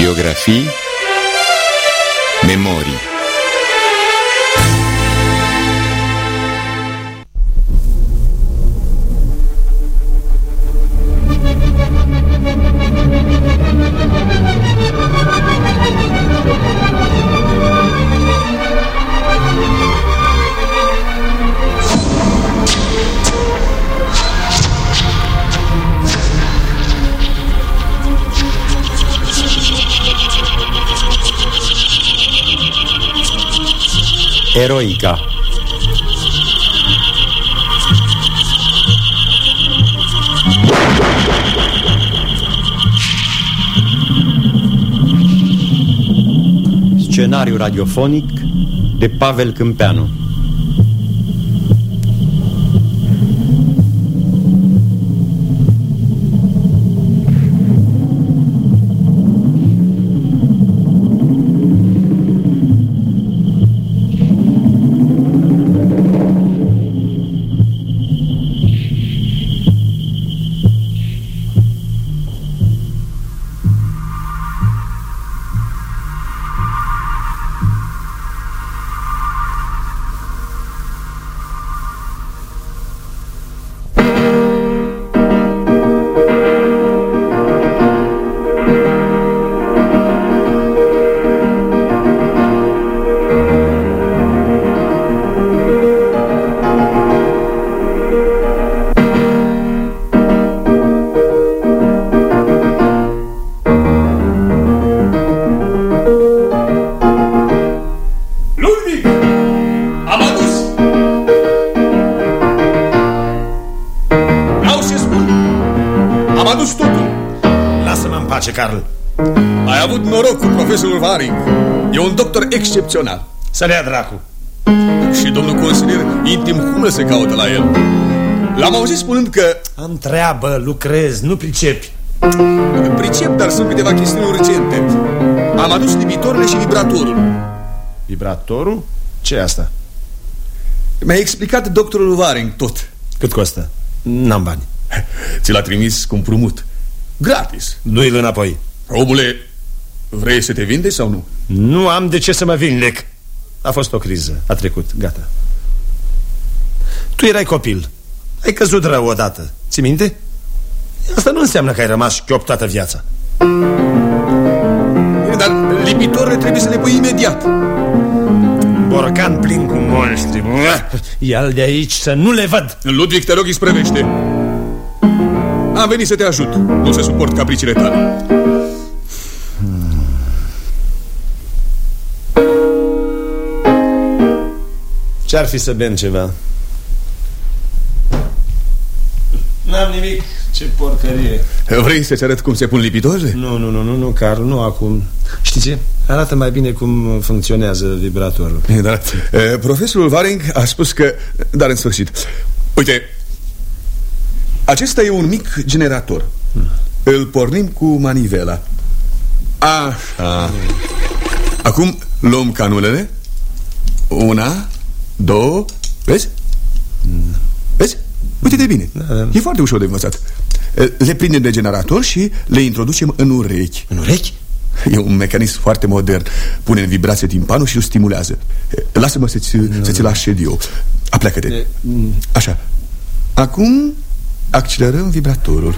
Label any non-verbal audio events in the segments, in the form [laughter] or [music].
Biografie Memorie Eroica. Scenariu radiofonic de Pavel Câmpeanu Carl Ai avut noroc cu profesorul Varing. E un doctor excepțional. Să le ia dracu Și domnul consilier intim Humă se caută la el. L-am auzit spunând că Am treabă, lucrez, nu pricepi pricep, dar sunt câteva chestiuni urgente. Am adus limitorile și vibratorul. Vibratorul? ce e asta? Mi-a explicat doctorul Varing tot. Cât costă? N-am bani Ți l-a trimis cu împrumut. Gratis. Du-i înapoi Omule, vrei să te vindeci sau nu? Nu am de ce să mă vindec A fost o criză, a trecut, gata Tu erai copil Ai căzut rău odată, ți minte? Asta nu înseamnă că ai rămas șchiop toată viața Bine, Dar limitorile trebuie să le pui imediat. Borcan plin cu monștri Ia-l de aici să nu le văd Ludwig, te rog, îi sprăvește. Am venit să te ajut. Nu să suport capriciile tale. Ce-ar fi să bem ceva? N-am nimic, ce porcărie Vrei să-ți arăt cum se pun lipitorile? Nu, nu, nu, nu, nu, Carl, nu acum Știi ce? Arată mai bine cum funcționează vibratorul Bine, Dar e, profesorul Varing a spus că... Dar în sfârșit Uite Acesta e un mic generator. Îl pornim cu manivela. Așa Acum luăm canulele. Una Două Vezi? Vezi? Uite de bine. Da. E foarte ușor de învățat. Le prindem de generator și le introducem în urechi. În urechi? E un mecanism foarte modern. Pune în vibrație timpanul și îl stimulează. Lasă-mă să-ți să ți așed eu. Apleacă-te Așa. Acum accelerăm vibratorul.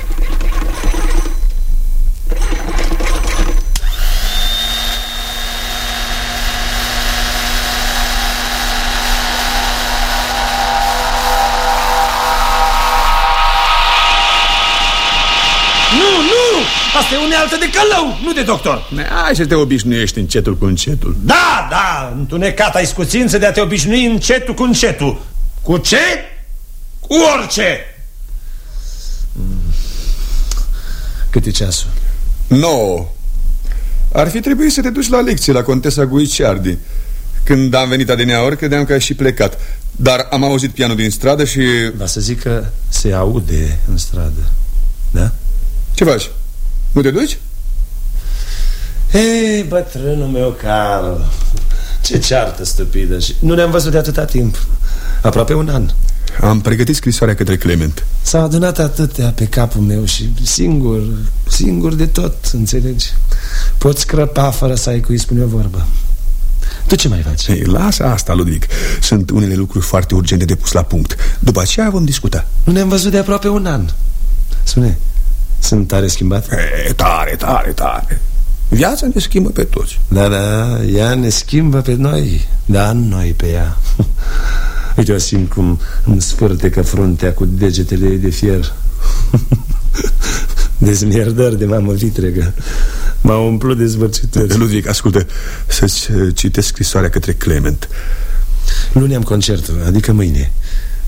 Nu, nu! Asta e unealtă de călău, nu de doctor. Hai să te obișnuiești încetul cu încetul. Da, da, întunecata ai scuțință de a te obișnui încetul cu încetul. Cu ce? Cu orice Cât e ceasul? No Ar fi trebuit să te duci la lecție la Contesa Guiciardi Când am venit adineaori credeam că ai și plecat Dar am auzit pianul din stradă și... Va să zic că se aude în stradă Da? Ce faci? Nu te duci? Hei, bătrânul meu, Carl Ce ceartă stupidă și Nu ne-am văzut de atâta timp Aproape un an Am pregătit scrisoarea către Clement. S-au adunat atâtea pe capul meu și singur, singur de tot, înțelegi? Poți scrăpa fără să ai cui spune o vorbă. Tu ce mai faci? Ei, lasă asta, Ludwig. Sunt unele lucruri foarte urgente de pus la punct. După aceea vom discuta. Nu ne-am văzut de aproape un an. Spune, sunt tare schimbat? E, tare, tare, tare. Viața ne schimbă pe toți. Da, da, ea ne schimbă pe noi Da, noi pe ea [laughs] Uite, o simt cum îmi sfârtecă fruntea cu degetele de fier. [laughs] Dezmierdări de mamă vitregă M-a umplut de zvârcitări Ludwig, ascultă Să-ți uh, citesc scrisoarea către Clement. Luni am concertul, adică mâine.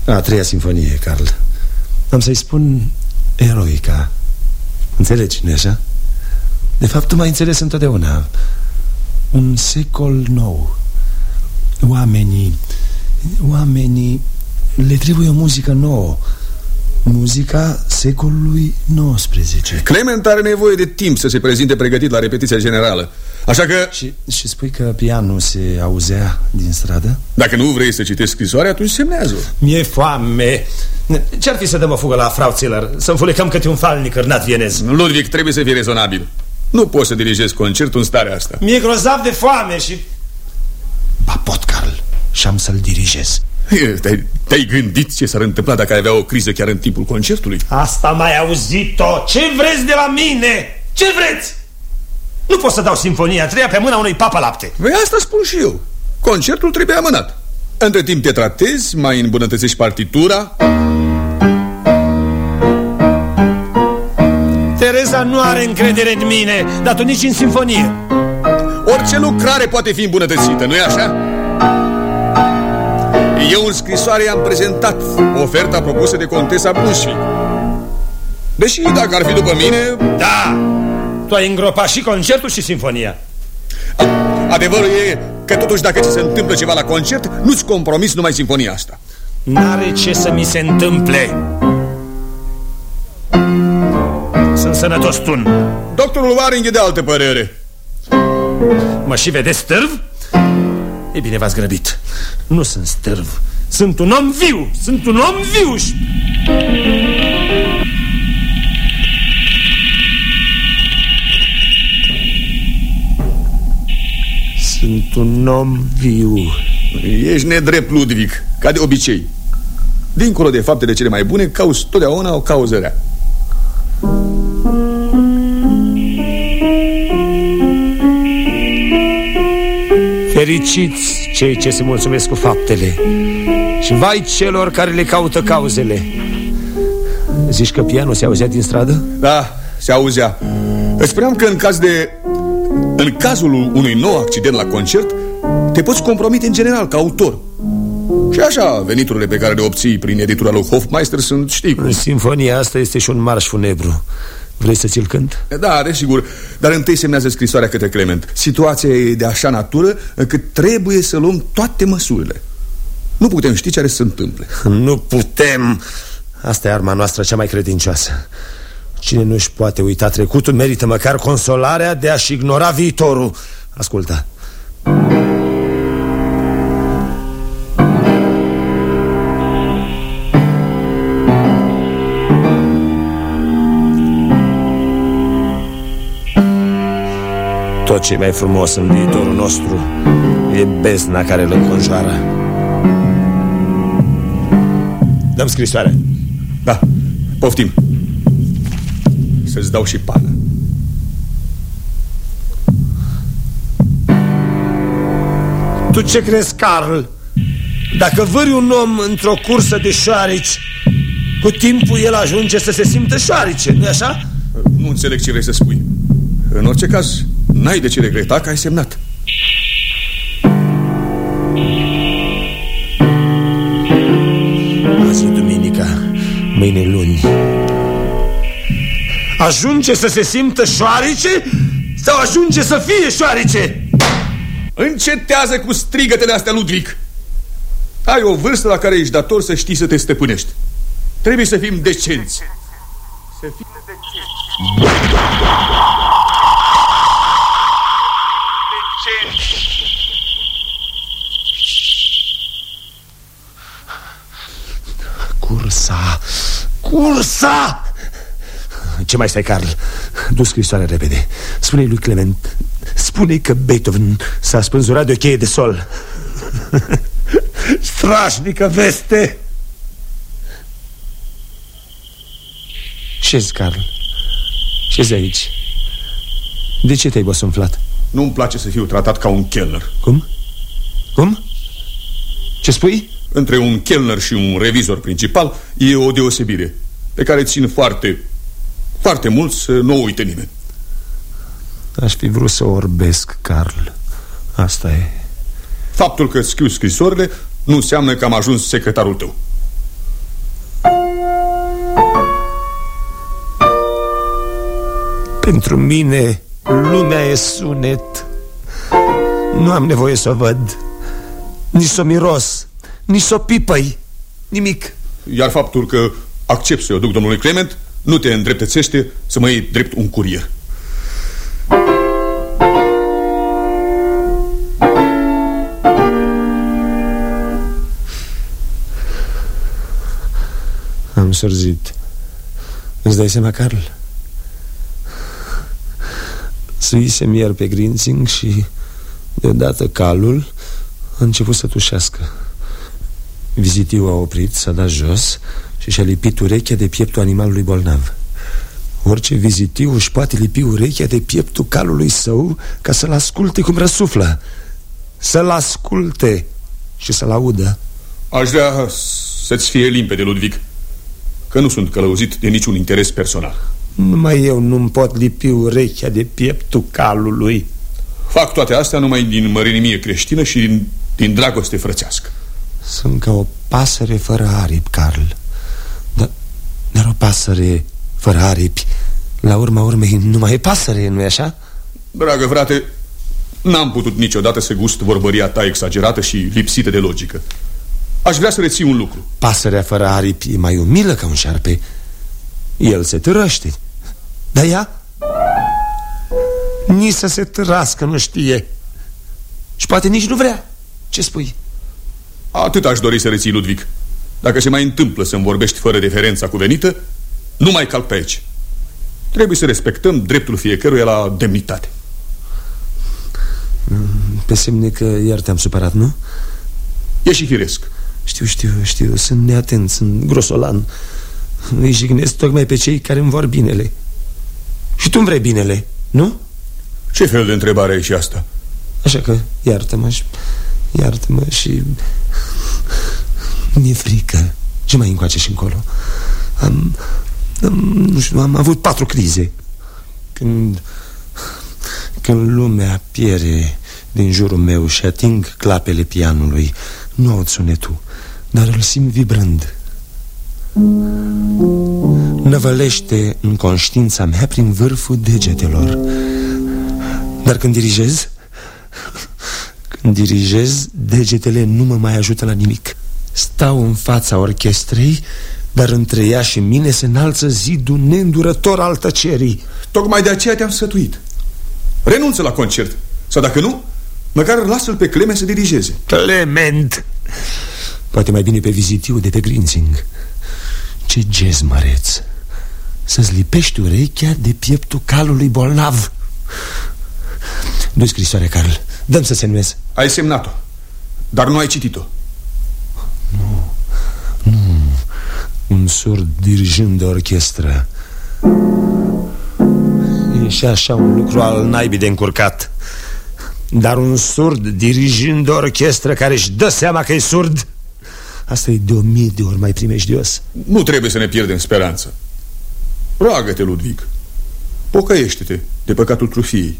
A treia sinfonie, Carl. Am să-i spun eroica. Înțelegi, nu așa? De fapt, tu m-ai înțeles întotdeauna. Un secol nou. Oamenii Oamenii Le trebuie o muzică nouă. Muzica secolului XIX Clement are nevoie de timp să se prezinte pregătit la repetiția generală. Așa că... Și, și spui că pianul se auzea din stradă? Dacă nu vrei să citești scrisoarea, atunci semnează Mi-e foame. Ce-ar fi să dăm o fugă la Frau Ziller? Să înfulecăm câte un falnic cârnat vienez. Ludwig, trebuie să fii rezonabil. Nu poți să dirigezi concertul în starea asta. Mi-e grozav de foame și... Ba pot, Carl, și am să-l dirigez te-ai, te gândit ce s-ar întâmpla dacă ai avea o criză chiar în timpul concertului? Asta mai auzit-o Ce vreți de la mine? Ce vreți? Nu pot să dau sinfonia treia pe mâna unui papa lapte Păi asta spun și eu Concertul trebuie amânat Între timp te tratezi, mai îmbunătățești partitura Tereza nu are încredere în mine Dar tu nici în sinfonie Orice lucrare poate fi îmbunătățită, nu-i așa? Eu în scrisoare am prezentat oferta propusă de contesa Brunswick. Deși dacă ar fi după mine... Da! Tu ai îngropat și concertul și sinfonia. Adevărul e că totuși dacă ți se întâmplă ceva la concert Nu-ți compromis numai sinfonia asta. N-are ce să mi se întâmple. Sunt sănătos tun. Doctorul Waring e de altă părere. Mă și vedeți stârv? E bine, v-ați grăbit. Nu sunt stârv. Sunt un om viu. Sunt un om viu Sunt un om viu. Ești nedrept, Ludwig, ca de obicei. Dincolo de faptele cele mai bune Cauți totdeauna o cauză rea Fericiți cei ce se mulțumesc cu faptele Și vai celor care le caută cauzele. Zici că pianul se auzea din stradă? Da, se auzea. Îți spuneam că în caz de... În cazul unui nou accident la concert Te poți compromite în general ca autor. Și așa, veniturile pe care le obții prin editura lui Hofmeister sunt, știi cum. Sinfonia asta este și un marș funebru Vrei să ți-l cânt? Da, desigur, dar întâi semnează scrisoarea către Clement. Situația e de așa natură încât trebuie să luăm toate măsurile. Nu putem ști ce are să se întâmple. [laughs] Nu putem. Asta e arma noastră cea mai credincioasă. Cine nu își poate uita trecutul Merită măcar consolarea de a-și ignora viitorul. Ascultă ce mai frumos în viitorul nostru E besna care îl înconjoară. Dăm scrisoare. Da, poftim. Să-ți dau și pană Tu ce crezi, Carl? Dacă vâri un om într-o cursă de șoarici Cu timpul el ajunge să se simtă șoarice, nu așa? Nu înțeleg ce vrei să spui. În orice caz, n-ai de ce regreta că ai semnat. Azi e duminica, mâine luni. Ajunge să se simtă șoarice? Sau ajunge să fie șoarice? Încetează cu strigătele astea, Ludwig Ai o vârstă la care ești dator să știi să te stăpânești. Trebuie să fim decenți. Să fim decenți Ursa! Ce mai stai, Carl? Du scrisoarea repede Spune-i lui Clement Spune-i că Beethoven s-a spânzurat de o cheie de sol [laughs] Strașnică veste Șezi, Carl Șezi aici De ce te-ai bosunflat? Nu-mi place să fiu tratat ca un chelner Cum? Cum? Ce spui? Între un chelner și un revizor principal E o deosebire Pe care țin foarte, foarte mult să nu o uite nimeni. Aș fi vrut să orbesc, Carl. Asta e. Faptul că scriu scrisorile Nu înseamnă că am ajuns secretarul tău. Pentru mine lumea e sunet. Nu am nevoie să o văd. Nici să o miros Nici să o pipăi. Nimic. Iar faptul că accept să-i o duc domnului Clement Nu te îndreptățește să mă iei drept un curier. Am sorzit. Îți dai seama, Carl? Suisem iar pe Grinzing și Deodată calul A început să tușească Vizitiu a oprit, s-a dat jos Și și-a lipit urechea de pieptul animalului bolnav. Orice vizitiu își poate lipi urechea de pieptul calului său Ca să-l asculte cum răsuflă. Să-l asculte și să-l audă. Aș vrea să-ți fie limpede, Ludwig Că nu sunt călăuzit de niciun interes personal. Numai eu nu-mi pot lipi urechea de pieptul calului. Fac toate astea numai din mărinimie creștină și din, din dragoste frățească Sunt ca o pasăre fără aripi, Carl. Dar, dar o pasăre fără aripi. La urma urmei nu mai e pasăre, nu-i așa? Dragă frate, n-am putut niciodată să gust vorbăria ta exagerată și lipsită de logică. Aș vrea să reții un lucru. Pasărea fără aripi e mai umilă ca un șarpe. El se târăște. Dar ea? Nici să se târască nu știe. Și poate nici nu vrea. Ce spui? Atât aș dori să reții, Ludwig. Dacă se mai întâmplă să-mi vorbești fără referența cuvenită Nu mai calc pe aici. Trebuie să respectăm dreptul fiecăruia la demnitate. Pe semne că iar te-am supărat, nu? E și firesc. Știu, știu, știu, sunt neatent, sunt grosolan. Îi jignesc tocmai pe cei care îmi vor binele. Și tu îmi vrei binele, nu? Ce fel de întrebare e și asta? Așa că iartă-mă și... Iartă-mă și... Mi-e frică. Ce mai încoace și încolo. Am, am, Nu știu, am avut patru crize. Când... Când lumea piere din jurul meu și ating clapele pianului Nu aud sunetul dar îl simt vibrând. Năvălește în conștiința mea prin vârful degetelor. Dar când dirigez Când dirigez, degetele nu mă mai ajută la nimic. Stau în fața orchestrei Dar între ea și mine se înalță zidul neîndurător al tăcerii. Tocmai de aceea te-am sfătuit. Renunță la concert. Sau dacă nu, măcar lasă-l pe Clement să dirigeze. Clement! Poate mai bine pe vizitiu de pe Grinzing. Ce gez măreț. Să-ți lipești urechea de pieptul calului bolnav. Du-i scrisoarea, Carl Dăm să semnez Ai semnat-o Dar nu ai citit-o. Nu, nu. Un surd dirijând de orchestră. E și așa un lucru al naibii de încurcat. Dar un surd dirijând de orchestră Care își dă seama că e surd. Asta e de o mie de ori mai primejdios. Nu trebuie să ne pierdem speranța Roagă-te, Ludwig. Pocăiește-te de păcatul trufiei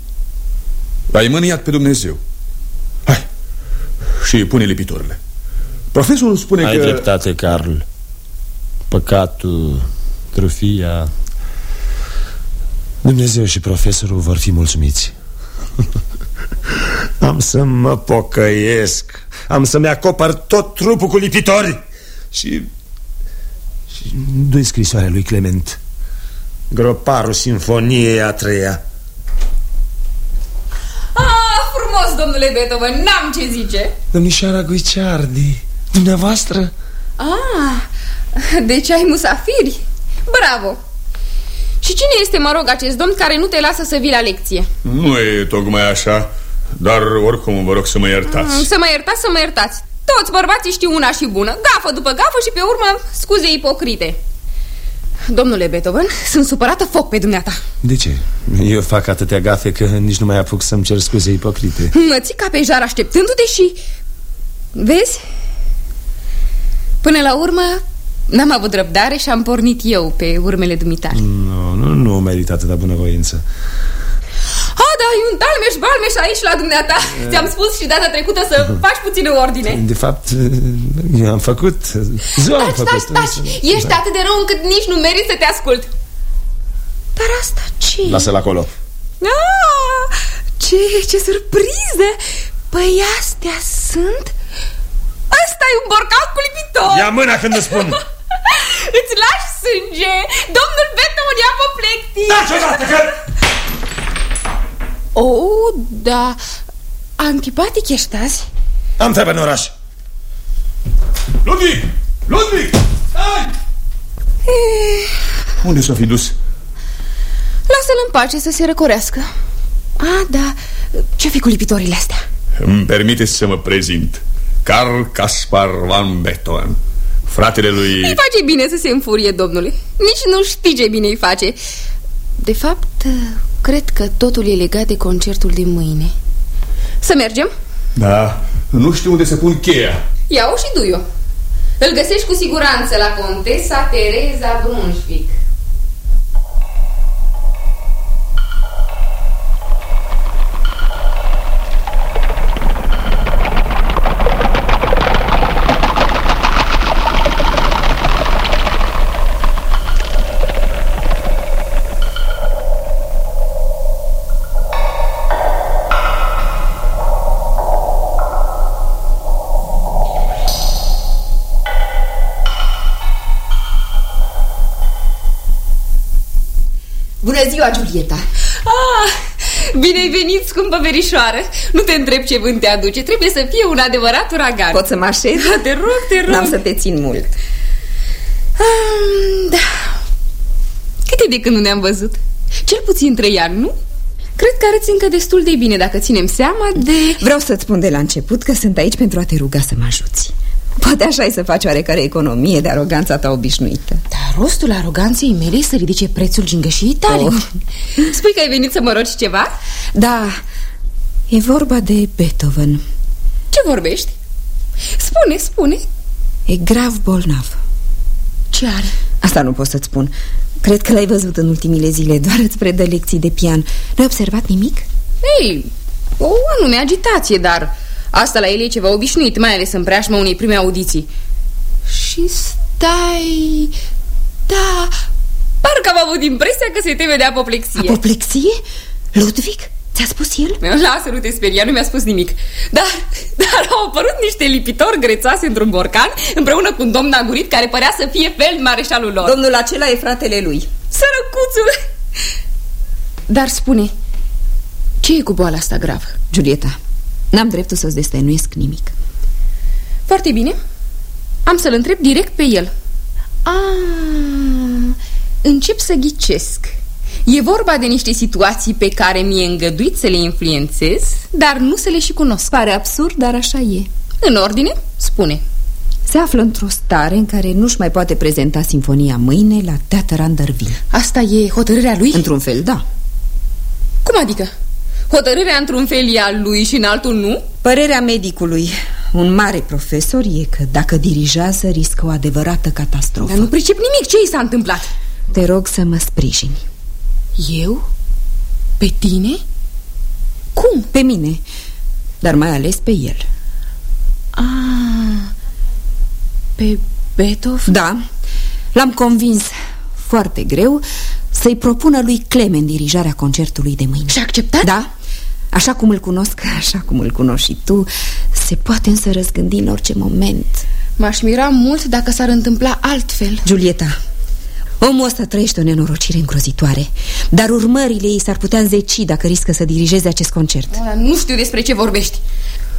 L-ai mâniat pe Dumnezeu. Hai. Și pune lipitorile. Profesorul spune Ai că... Ai dreptate, Carl. Păcatul, trufia. Dumnezeu și profesorul vor fi mulțumiți. [laughs] Am să mă pocăiesc. Am să-mi acopăr tot trupul cu lipitori. Și... Și du scrisoarea lui Clement. Groparul Sinfoniei a treia Ah, frumos, domnule Beethoven, n-am ce zice Domnișoara Guiciardi Dumneavoastră? Ah, deci ai musafiri Bravo! Și cine este, mă rog, acest domn care nu te lasă să vii la lecție? Nu e tocmai așa Dar oricum vă rog să mă iertați Mm, Să mă iertați, să mă iertați Toți bărbații știu una și bună Gafă după gafă și pe urmă scuze ipocrite Domnule Beethoven, sunt supărată foc pe dumneata De ce? Eu fac atâtea gafe că nici nu mai apuc să-mi cer scuze ipocrite Mă ții ca pe jar așteptându-te și... Vezi? Până la urmă, n-am avut răbdare și am pornit eu pe urmele dumitale Nu, nu, nu merită atâta bunăvoință A, da, e un dalmeș, balmeș aici la dumneata. Ți-am spus și data trecută să faci puțină ordine. De fapt, eu am făcut Ziua am Taci, făcut taci, taci. Ești atât de rău încât nici nu meriți să te ascult. Dar asta ce? Lasă-l acolo. Ah, ce, ce surpriză Păi astea sunt? Asta e un borcan cu lipitor. Ia mâna când îți spun. [laughs] Îți lași sânge. Domnul Beton ia apoplexie Taci odată că... Oh, da Antipatic ești azi Am treabă în oraș Ludwig! Ludwig! Stai! Unde s-a fi dus? Lasă-l în pace să se răcorească Ah, da Ce fi cu lipitorile astea? Îmi permiteți să mă prezint Carl Caspar van Beethoven Fratele lui... Îi face bine să se înfurie, domnule Nici nu știi ce bine îi face De fapt, cred că totul e legat de concertul de mâine. Să mergem? Da, nu știu unde să pun cheia. Ia-o și du-o Îl găsești cu siguranță la Contesa Tereza Brunswick ziua, Giulieta. Ah, Bine ai venit, scumpă verișoară. Nu te întreb ce vânt te aduce. Trebuie să fie un adevărat uragan. Pot să mă așez? Da, te rog, te rog. N-am să te țin mult. Um, Da. Cât e de când nu ne-am văzut? Cel puțin trei ani, nu? Cred că arăți încă destul de bine Dacă ținem seama de... Vreau să-ți spun de la început că sunt aici pentru a te ruga să mă ajuți. Poate așa ai să faci oarecare economie de aroganța ta obișnuită. Dar rostul aroganței mele e să ridice prețul gingășii tale Oh. [laughs] Spui că ai venit să mă rogi ceva? Da, e vorba de Beethoven Ce vorbești? Spune, spune E grav bolnav Ce are? Asta nu pot să-ți spun Cred că l-ai văzut în ultimile zile Doar îți predă lecții de pian N-ai observat nimic? Ei, o anume agitație, dar asta la el e ceva obișnuit, mai ales în preajma unei prime audiții. Și stai... Da, parcă am avut impresia că se teme de apoplexie. Apoplexie? Ludwig? Ți-a spus el? Lasă, nu te speria, nu mi-a spus nimic Dar, dar au apărut niște lipitori grețase într-un borcan Împreună cu un domn agurit care părea să fie fel mareșalul lor Domnul acela e fratele lui Sărăcuțul Dar spune Ce e cu boala asta gravă? Giulieta, n-am dreptul să-ți destăinuiesc nimic Foarte bine Am să-l întreb direct pe el Ah, încep să ghicesc E vorba de niște situații pe care mi-e îngăduit să le influențez Dar nu să le și cunosc Pare absurd, dar așa e În ordine? Spune Se află într-o stare în care nu-și mai poate prezenta sinfonia mâine la Teatr Andervin Asta e hotărârea lui? Într-un fel, da Cum adică? Hotărârea într-un fel e a lui și în altul nu? Părerea medicului, un mare profesor, e că dacă dirigează riscă o adevărată catastrofă Dar nu pricep nimic, ce i s-a întâmplat? Te rog să mă sprijini Eu? Pe tine? Cum? Pe mine, dar mai ales pe el Ah, pe Beethoven? Da, l-am convins foarte greu să-i propună lui Clemen dirijarea concertului de mâine Și-a acceptat? Da, așa cum îl cunosc, așa cum îl cunoști și tu Se poate însă răzgândi în orice moment M-aș mira mult dacă s-ar întâmpla altfel Giulieta, omul ăsta trăiește o nenorocire îngrozitoare Dar urmările ei s-ar putea înzeci dacă riscă să dirigeze acest concert. Ăla, Nu știu despre ce vorbești.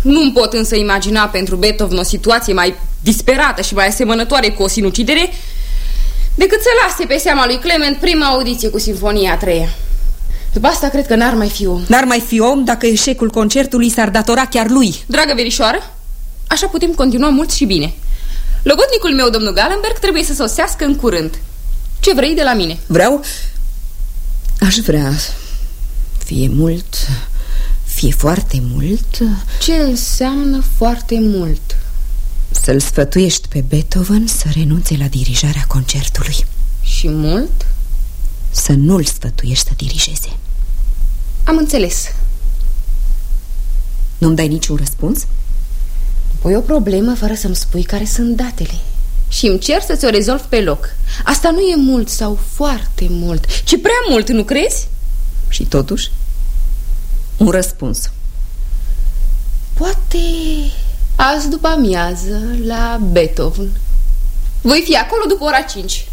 Nu-mi pot însă imagina pentru Beethoven o situație mai disperată și mai asemănătoare cu o sinucidere Decât să lase pe seama lui Clement prima audiție cu Sinfonia a treia. După asta cred că n-ar mai fi om. N-ar mai fi om dacă eșecul concertului s-ar datora chiar lui. Dragă verișoară, așa putem continua mult și bine. Logotnicul meu, domnul Gallenberg, trebuie să sosească în curând Ce vrei de la mine? Vreau... Aș vrea... Fie mult... Fie foarte mult... Ce înseamnă foarte mult? Să-l sfătuiești pe Beethoven să renunțe la dirijarea concertului Și mult? Să nu-l sfătuiești să dirigeze Am înțeles Nu-mi dai niciun răspuns? Păi o problemă fără să-mi spui care sunt datele Și îmi cer să ți-o rezolv pe loc Asta nu e mult sau foarte mult Ci prea mult, nu crezi? Și totuși? Un răspuns Poate azi după amiază la Beethoven Voi fi acolo după ora 5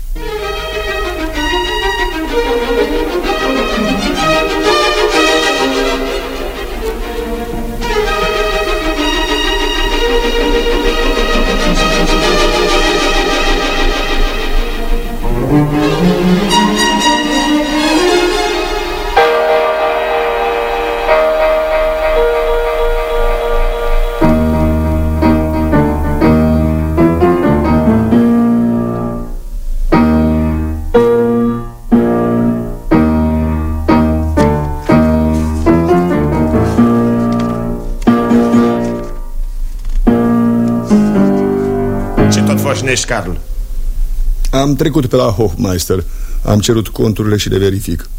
Ce tot foșnești, Carl? Am trecut pe la Hofmeister Am cerut conturile și le verific.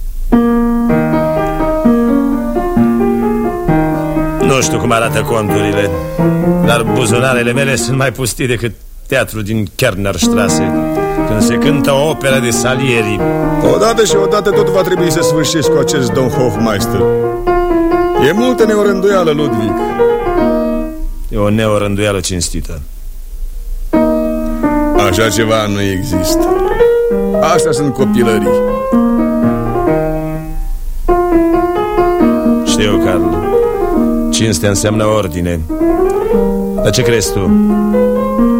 Nu știu cum arată conturile Dar buzunarele mele sunt mai pustii decât teatru din Kernerstrasse Când se cântă o operă de Salieri. Odată și odată tot va trebui să sfârșesc cu acest domn Hofmeister E multă neorânduială, Ludwig. E o neorânduială cinstită Așa ceva nu există. Astea sunt copilării. Știu, Carl. Cinste înseamnă ordine. Dar ce crezi tu?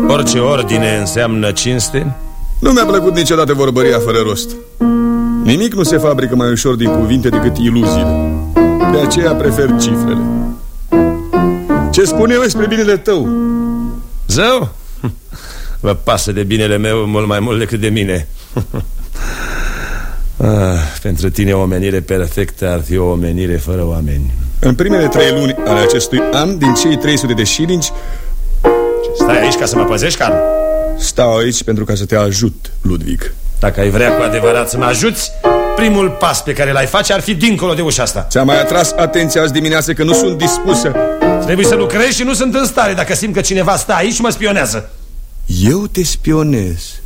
Orice ordine înseamnă cinste? Nu mi-a plăcut niciodată vorbăria fără rost. Nimic nu se fabrică mai ușor din cuvinte decât iluziile. De aceea prefer cifrele. Ce spun eu spre binele tău? Zău? [laughs] Vă pasă de binele meu mult mai mult decât de mine. [laughs] Ah, Pentru tine o omenire perfectă ar fi o omenire fără oameni. În primele trei luni ale acestui an Din cei 300 de șilingi Stai aici ca să mă păzești, Carl? Stau aici pentru ca să te ajut, Ludwig. Dacă ai vrea cu adevărat să mă ajuți Primul pas pe care l-ai face ar fi dincolo de ușa asta. Ți-am mai atras atenția azi dimineață că nu sunt dispusă? Trebuie să lucrezi și nu sunt în stare. Dacă simt că cineva stă aici și mă spionează Eu te spionez.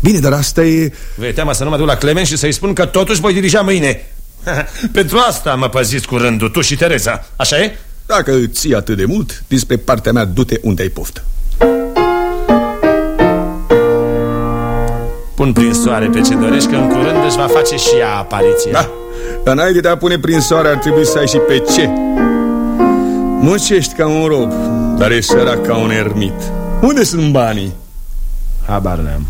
Bine, dar asta e... Vei teama să nu mă duc la Clement și să-i spun că totuși voi dirija mâine. [laughs] Pentru asta mă păziți cu rândul, tu și Tereza, așa e? Dacă îți ții atât de mult, dinspre partea mea, du-te unde ai poftă. Pun prin soare pe ce dorești că în curând își va face și ea apariție Da, dar înainte de a pune prin soare ar trebui să ai și pe ce? Muncești ca un rob, dar ești sărac ca un ermit Unde sunt banii? Habar n-am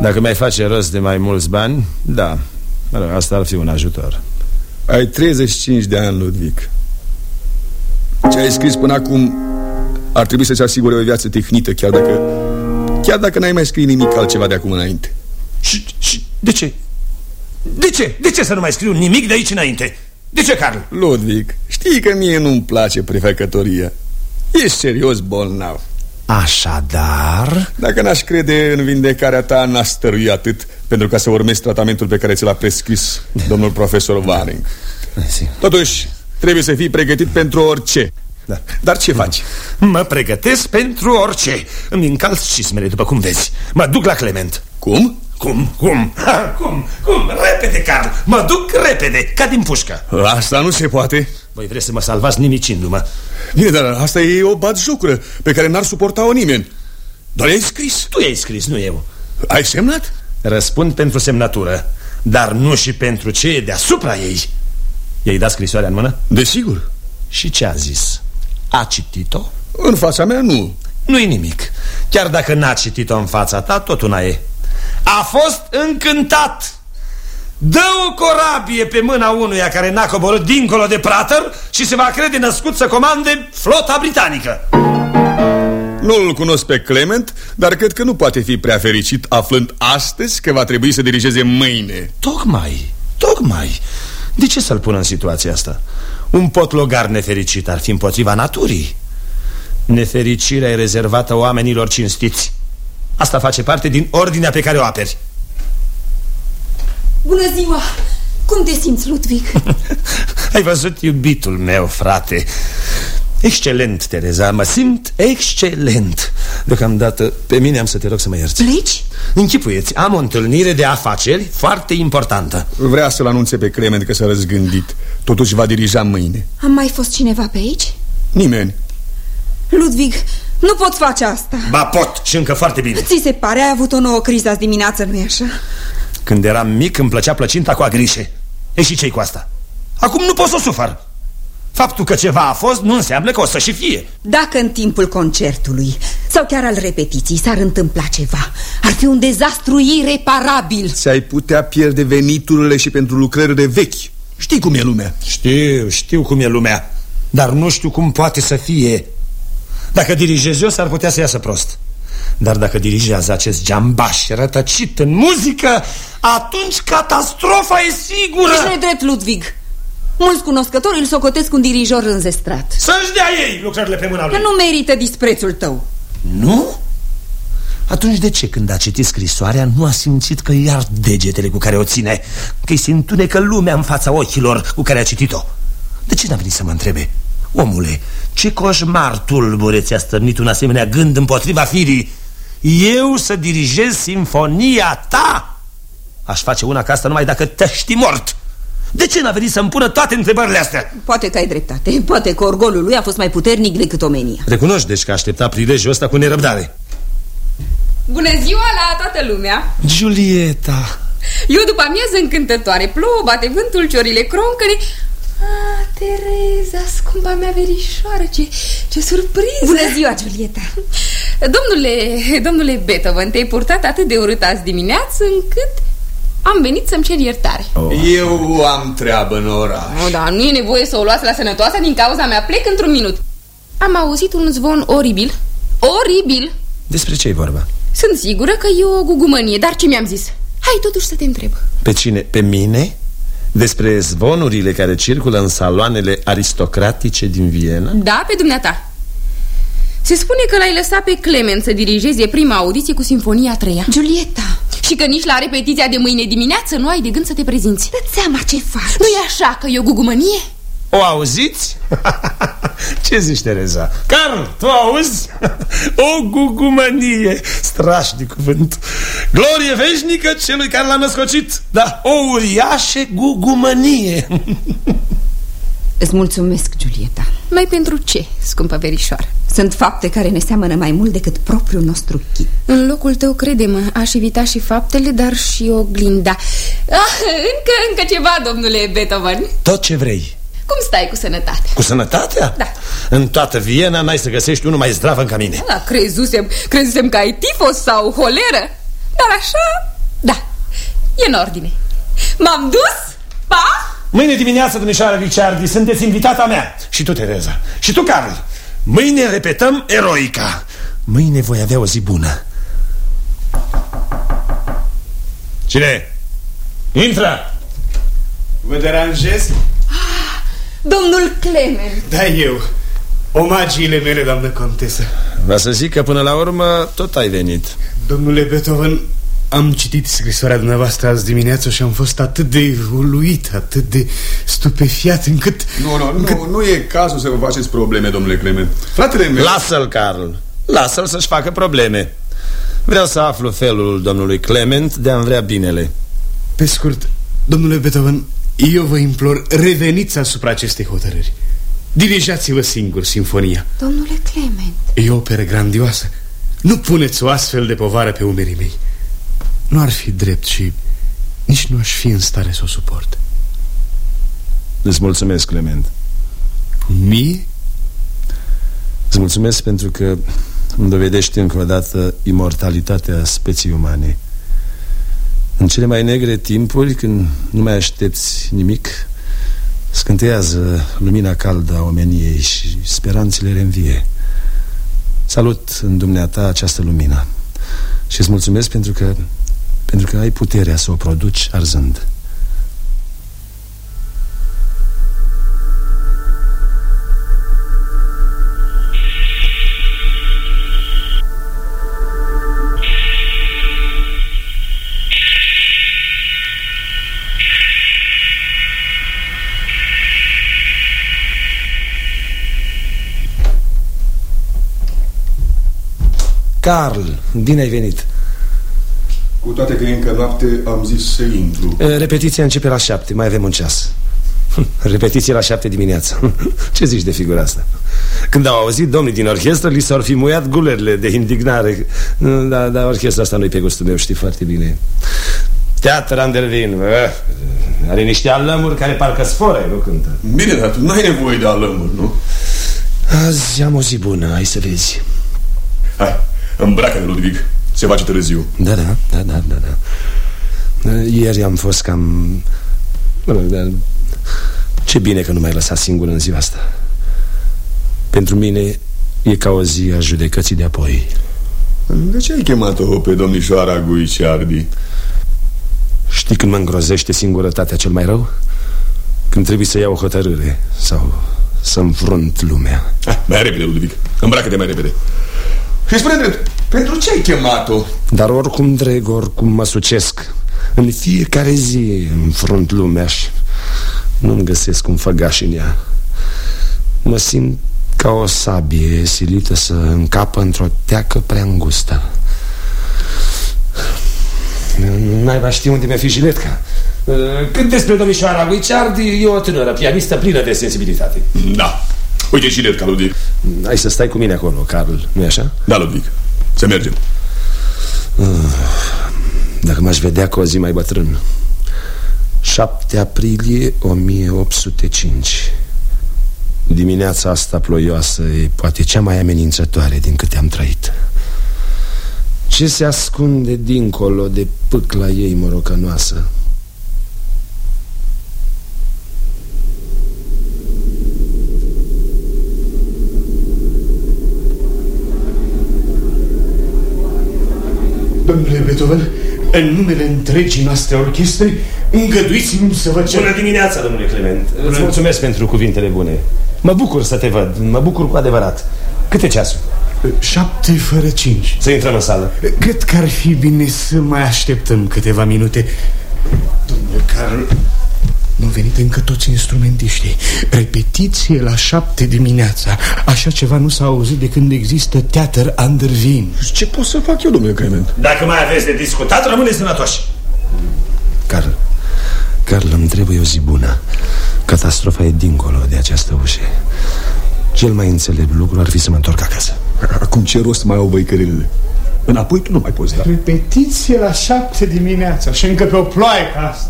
Dacă mi-ai face rost de mai mulți bani, da Mă rog, Asta ar fi un ajutor Ai 35 de ani, Ludwig Ce ai scris până acum ar trebui să-ți asigure o viață tehnită Chiar dacă, chiar dacă n-ai mai scris nimic altceva de acum înainte și, și de ce? De ce? De ce să nu mai scriu nimic de aici înainte? De ce, Carl? Ludwig, știi că mie nu-mi place prefecătoria Ești serios bolnav. Așadar... Dacă n-aș crede în vindecarea ta, n-aș stărui atât Pentru ca să urmezi tratamentul pe care ți l-a prescris domnul profesor Waring. Totuși, trebuie să fii pregătit pentru orice. Da. Dar ce faci? Mă pregătesc pentru orice. Îmi încalț cismele, după cum vezi. Mă duc la Clement. Cum? Cum? Cum? Ha, cum? Cum? Repede, Carl! Mă duc repede, ca din pușcă Asta nu se poate Voi vreți să mă salvați nimicindu-mă Bine, dar asta e o batjocură Pe care n-ar suporta-o nimeni Doar ai scris Tu ai scris, nu eu Ai semnat? Răspund pentru semnătură Dar nu și pentru ce e deasupra ei I-ai dat scrisoarea în mână? Desigur Și ce a zis? A citit-o? În fața mea nu Nu-i nimic Chiar dacă n-a citit-o în fața ta, tot una e A fost încântat. Dă o corabie pe mâna unuia care n-a coborât dincolo de Prater Și se va crede născut să comande flota britanică. Nu-l cunosc pe Clement, dar cred că nu poate fi prea fericit aflând astăzi că va trebui să dirigeze mâine. Tocmai, tocmai. De ce să-l pună în situația asta? Un potlogar nefericit ar fi împotriva naturii. Nefericirea e rezervată oamenilor cinstiți Asta face parte din ordinea pe care o aperi Bună ziua! Cum te simți, Ludwig? [laughs] Ai văzut iubitul meu, frate Excelent, Tereza, mă simt excelent Deocamdată pe mine am să te rog să mă ierți Pleci? Închipuieți, am o întâlnire de afaceri foarte importantă Vrea să-l anunțe pe Clement că s-a răzgândit Totuși va dirija mâine Am mai fost cineva pe aici? Nimeni Ludwig, nu pot face asta. Ba pot și încă foarte bine. Ți se pare, ai avut o nouă criză azi dimineață, nu-i așa? Când eram mic îmi plăcea plăcinta cu agrișe. E și ce cu asta? Acum nu pot să o sufăr. Faptul că ceva a fost nu înseamnă că o să și fie. Dacă în timpul concertului sau chiar al repetiției s-ar întâmpla ceva Ar fi un dezastru ireparabil. Ți-ai putea pierde veniturile și pentru lucrările vechi. Știi cum e lumea. Știu, știu cum e lumea. Dar nu știu cum poate să fie Dacă dirigez eu s-ar putea să iasă prost. Dar dacă dirigează acest geambaș rătăcit în muzică Atunci catastrofa e sigură. Ești nedrept, Ludwig. Mulți cunoscători îl socotesc un dirijor înzestrat. Să-și dea ei lucrările pe mâna lui. Că nu merită disprețul tău. Nu? Atunci de ce când a citit scrisoarea nu a simțit că iar degetele cu care o ține Că-i se întunecă lumea în fața ochilor cu care a citit-o? De ce n-a venit să mă întrebe? Omule, ce coșmar tulbure ți-a stărnit un asemenea gând împotriva firii? Eu să dirigez sinfonia ta? Aș face una ca asta numai dacă te știi mort. De ce n-a venit să-mi pună toate întrebările astea? Poate că ai dreptate. Poate că orgolul lui a fost mai puternic decât omenia. Recunoști deci că aștepta prilejul ăsta cu nerăbdare. Bună ziua la toată lumea! Giulieta E o după amiază încântătoare Plouă, bate vântul, ciorile croncăne Ah, Tereza, scumpa mea verișoară, ce, ce surpriză Bună ziua, Giulieta Domnule, domnule Beethoven, te-ai purtat atât de urât azi dimineață încât am venit să-mi cer iertare oh. Eu am treabă în oraș oh, Da, nu e nevoie să o luați la sănătoasă din cauza mea Plec într-un minut Am auzit un zvon oribil Oribil Despre ce e vorba? Sunt sigură că e o gugumănie, dar ce mi-am zis? Hai totuși să te întreb Pe cine? Pe mine? Despre zvonurile care circulă în saloanele aristocratice din Viena? Da, pe dumneata. Se spune că l-ai lăsat pe Clement să dirigeze prima audiție cu Sinfonia 3 Giulieta Și că nici la repetiția de mâine dimineață nu ai de gând să te prezinți. Dă-ți seama ce faci. Nu e așa că e o gugumănie? O auziți? [laughs] Ce zici, Tereza? Carl, tu auzi? [laughs] O gugumănie. Strașnic cuvânt. Glorie veșnică celui care l-a născocit. Da, o uriașe gugumănie. [laughs] Îți mulțumesc, Giulieta. Mai pentru ce, scumpă verișoară? Sunt fapte care ne seamănă mai mult decât propriul nostru chip. În locul tău, crede-mă, aș evita și faptele, dar și oglinda. Ah, Încă, încă ceva, domnule Beethoven. Tot ce vrei Cum stai cu sănătate? Cu sănătatea? Da În toată Viena n-ai să găsești unul mai zdrav ca mine Da, crezusem, crezusem că ai tifos sau holeră Dar așa, da, e în ordine M-am dus, pa! Mâine dimineață, domnișoară Ricciardi, sunteți invitata mea Și tu, Tereza Și tu, Carl Mâine repetăm eroica Mâine voi avea o zi bună Cine? Intră Vă deranjez? Domnul Clement. Da, eu. Omagiile mele, doamnă contesă. Va să zic că până la urmă tot ai venit. Domnule Beethoven Am citit scrisoarea dumneavoastră azi dimineață Și am fost atât de uluit Atât de stupefiat încât Nu, nu, încât... nu, nu e cazul să vă faceți probleme, domnule Clement. Fratele meu Lasă-l, Carl. Lasă-l să-și facă probleme. Vreau să aflu felul domnului Clement de a-mi vrea binele. Pe scurt, domnule Beethoven Eu vă implor, reveniți asupra acestei hotărâri. Dirijați-vă singur sinfonia. Domnule Clement. E o operă grandioasă. Nu puneți o astfel de povară pe umerii mei. Nu ar fi drept și nici nu aș fi în stare să o suport. Îți mulțumesc, Clement. Mie? Îți mulțumesc pentru că îmi dovedești încă o dată imortalitatea speției umane În cele mai negre timpuri, când nu mai aștepți nimic Scânteiază lumina caldă a omeniei și speranțele reînvie Salut în dumneata această lumină Și îți mulțumesc pentru că, pentru că ai puterea să o produci arzând Carl, bine ai venit. Cu toate că e încă noapte, am zis să intru. Repetiția începe la șapte, mai avem un ceas. [laughs] Repetiție la șapte dimineața. [laughs] Ce zici de figura asta? Când au auzit domnii din orchestră Li s-au fi muiat gulerile de indignare. Dar da, orchestra asta nu-i pe gustul meu Știi foarte bine. Teatr Andervin Are niște alămuri care parcă sforă Nu cântă. Bine, dar tu n-ai nevoie de alămuri, nu? Azi am o zi bună, hai să vezi. Hai, îmbracă-ne, Ludwig. Se face târziu. Da, da, da, da, da, da. Ieri am fost cam... Dar ce bine că nu m-ai lăsat singur în ziua asta. Pentru mine e ca o zi a judecății de apoi. De ce ai chemat-o pe domnișoara Guiciardi? Știi când mă îngrozește singurătatea cel mai rău? Când trebuie să iau o hotărâre Sau să înfrunt lumea. Ah, Mai repede, Ludwig. Îmbracă-te mai repede Și spune drept, pentru ce ai chemat-o? Dar oricum dreg, oricum mă sucesc. În fiecare zi înfrunt lumea și nu-mi găsesc un făgaș în ea. Mă simt ca o sabie silită să încapă într-o teacă prea îngustă. N-ai va ști unde mi-a fi jiletca Cât despre domnișoara Guiciardi E o tânără pianistă plină de sensibilitate. Da, uite jiletca, Ludwig. Hai să stai cu mine acolo, Carl, nu-i așa? Da, Ludwig, să mergem. Dacă m-aș vedea cu o zi mai bătrân. 7 aprilie 1805 Dimineața asta ploioasă e poate cea mai amenințătoare din câte am trăit. Ce se ascunde dincolo de pâcla ei morocănoasă? Domnule Beethoven, în numele întregii noastre orchestre, îngăduiți-mi să vă cer... Bună dimineața, domnule Clement. Bună. Îți mulțumesc pentru cuvintele bune. Mă bucur să te văd, mă bucur cu adevărat. Câte ceasul? Șapte fără cinci. Să intrăm în sală. Cred că ar fi bine să mai așteptăm câteva minute. Domnule Carl, nu au venit încă toți instrumentiștii. Repetiție la șapte dimineața. Așa ceva nu s-a auzit de când există teatr Andervin. Ce pot să fac eu, domnule Clement? Dacă mai aveți de discutat, rămâneți sănătoși. Carl, Carl, îmi trebuie o zi bună. Catastrofa e dincolo de această ușă. Cel mai înțelept lucru ar fi să mă întorc acasă. Acum ce rost mai au băicările? Înapoi tu nu mai poți da. Repetiție la șapte dimineața Și încă pe o ploaie ca asta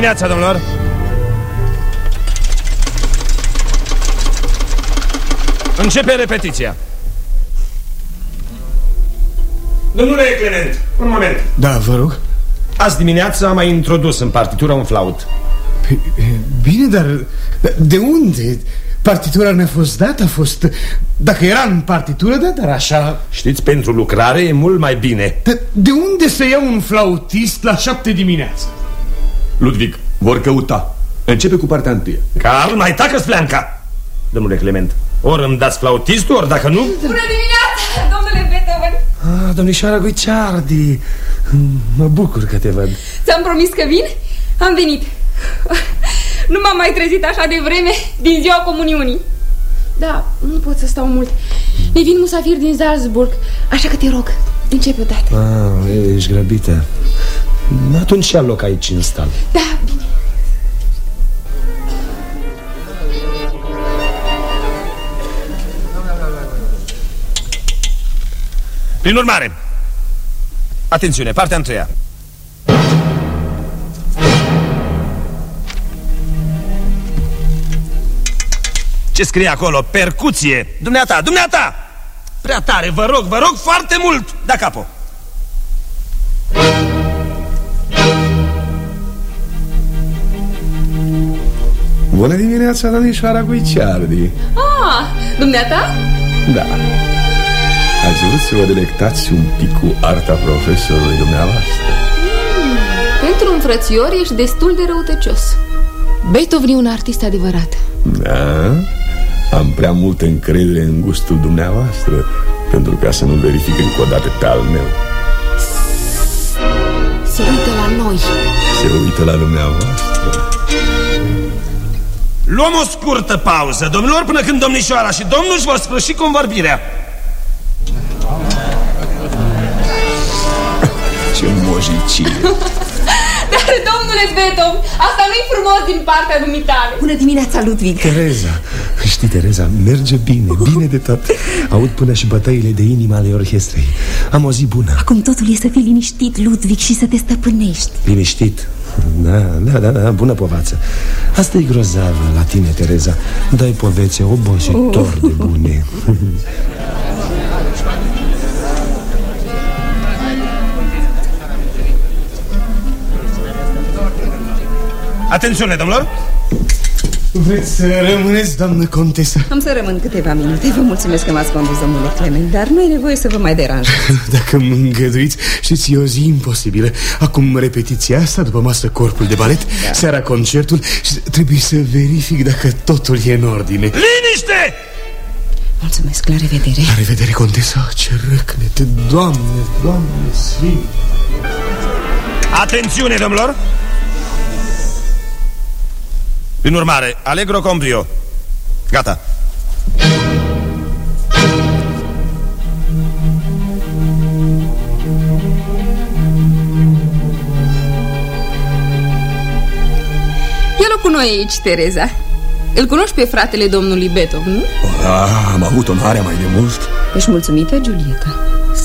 dimineața, domnilor! Începe repetiția. Domnule Clement, un moment. Da, vă rog. Azi dimineață am mai introdus în partitură un flaut. P Bine, dar de unde? Partitura mi-a fost dată, a fost... Dacă era în partitură, da, dar așa... Știți, pentru lucrare e mult mai bine. De, de unde să iau un flautist la șapte dimineața? Ludwig, vor căuta. Începe cu partea întâi. Carl, mai tacă-ți fleanca! Domnule Clement, ori îmi dați flautistul, ori dacă nu... Bună dimineața, domnule Beethoven! Ah, domnișoara Guiciardi, mă bucur că te văd. Ți-am promis că vin? Am venit. Nu m-am mai trezit așa de vreme din ziua comuniunii. Da, nu pot să stau mult. Ne vin musafiri din Salzburg, așa că te rog, începe odată. Ah, ești grăbită. Atunci ia loc aici în stal? Da, bine Prin urmare Atențiune, partea întâia Ce scrie acolo? Percuție. Dumneata, dumneata! Prea tare, vă rog, vă rog foarte mult! Da capo. Thank Bună dimineața, domnișoara Guiciardi Ah, dumneata? Da. Ați vrut să vă delectați un pic cu arta profesorului dumneavoastră? Pentru un frățior ești destul de răutăcios. Beethoven e un artist adevărat. Da? Am prea multă încredere în gustul dumneavoastră Pentru ca să nu verific încă o dată pe al meu. Se uită la noi. Se uită la dumneavoastră Luăm o scurtă pauză, domnilor, până când domnișoara și domnul își vor sfârși convorbirea. [laughs] Ce mojicie [laughs] Dar, domnule Beethoven, asta nu-i frumos din partea dumitale Bună dimineața, Ludwig. Tereza, știi, Tereza, merge bine, bine de tot. Aud până și bătăile de inimă ale orchestrei. Am o zi bună. Acum totul e să fii liniștit, Ludwig, și să te stăpânești. Liniștit? Da, da, da, da, bună povață. Asta e grozavă la tine, Tereza. Dai povețe obositor de bune. Atențiune, domnilor Vreți să rămâneți, doamnă contesă? Am să rămân câteva minute. Vă mulțumesc că m-ați condus, domnule Clement Dar nu e nevoie să vă mai deranjați. [laughs] Dacă mă îngăduiți, știți, e o zi imposibilă. Acum repetiția asta, după masă corpul de balet da. Seara concertul și trebuie să verific dacă totul e în ordine. Liniște! Mulțumesc, la revedere. La revedere, contesa, ce răcnete, doamne, doamne, sfânt Atențiune, domnilor Prin urmare, Allegro con brio Gata. Ia locul noi aici, Tereza. Îl cunoști pe fratele domnului Beethoven, nu? ah, Am avut onoarea mai de mult. Ești mulțumită, Giulieta?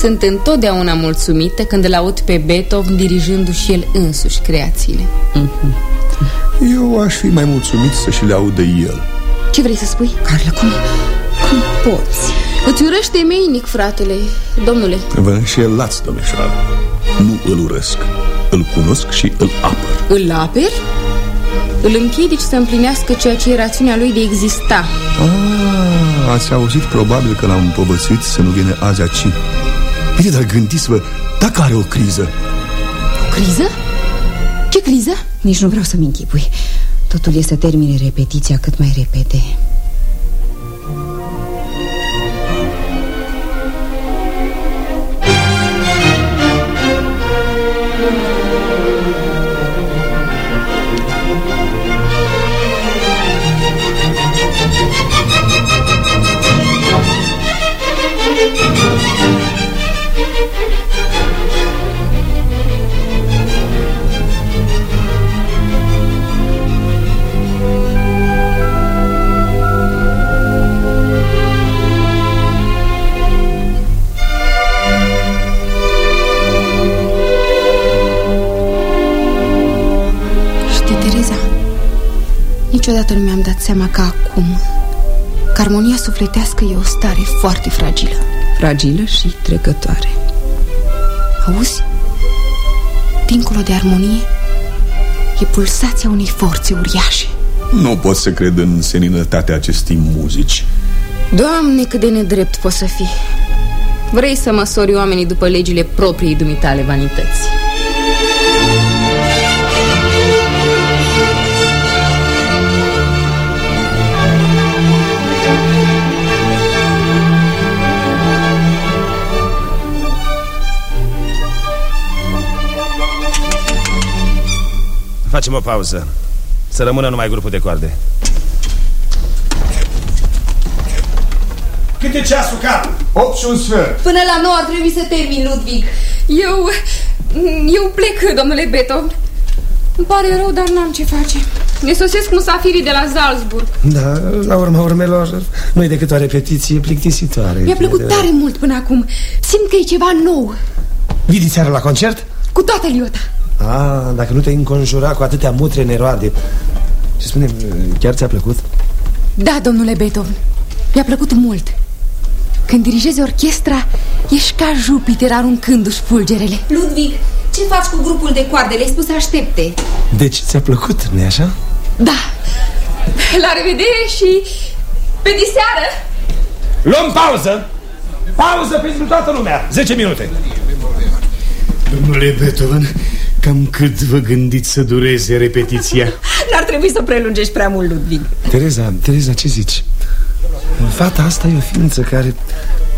Sunt întotdeauna mulțumită când îl aud pe Beethoven dirijându-și el însuși creațiile Eu aș fi mai mulțumit să și le audă el Ce vrei să spui? Carla, cum, cum poți? Îți urăști temeinic, fratele, domnule Vă înșelați, domnișoară Nu îl urăsc Îl cunosc și îl apăr Îl aperi? Îl împiedici să împlinească ceea ce e rațiunea lui de exista ah, Ați auzit probabil că l-am împovățuit să nu vină azi aici Bine, dar gândiți-vă, dacă are o criză O criză? Ce criză? Nici nu vreau să-mi închipui Totul e să termine repetiția cât mai repede niciodată nu mi-am dat seama că acum că armonia sufletească e o stare foarte fragilă. Fragilă și trecătoare. Auzi? Dincolo de armonie e pulsația unei forțe uriașe. Nu pot să cred în seninătatea acestei muzici. Doamne, cât de nedrept poți să fii. Vrei să măsori oamenii după legile propriei dumitale vanități Facem o pauză. Să rămână numai grupul de coarde. Cât e ceasul, cap? 8 și un sfert. Până la nouă ar trebui să termin, Ludwig. Eu... eu plec, domnule Beethoven Îmi pare rău, dar n-am ce face. Ne sosesc musafirii de la Salzburg. Da, la urma urmelor nu e decât o repetiție plictisitoare Mi-a plăcut tare mult până acum. Simt că e ceva nou. Vii seara la concert? Cu toată liota Ah, dacă nu te-ai înconjura cu atâtea mutre neroade Și spune chiar ți-a plăcut? Da, domnule Beethoven. Mi-a plăcut mult. Când dirigezi orchestra Ești ca Jupiter aruncându-și fulgerele. Ludwig, ce faci cu grupul de coarde? Le-ai spus să aștepte. Deci ți-a plăcut, nu așa? Da. La revedere și pe diseară. Luăm pauză. Pauză pentru toată lumea. 10 minute. Domnule Beethoven, cam cât vă gândiți să dureze repetiția? [laughs] N-ar trebui să prelungești prea mult, Ludwig Tereza, Tereza, ce zici? Fata asta e o ființă care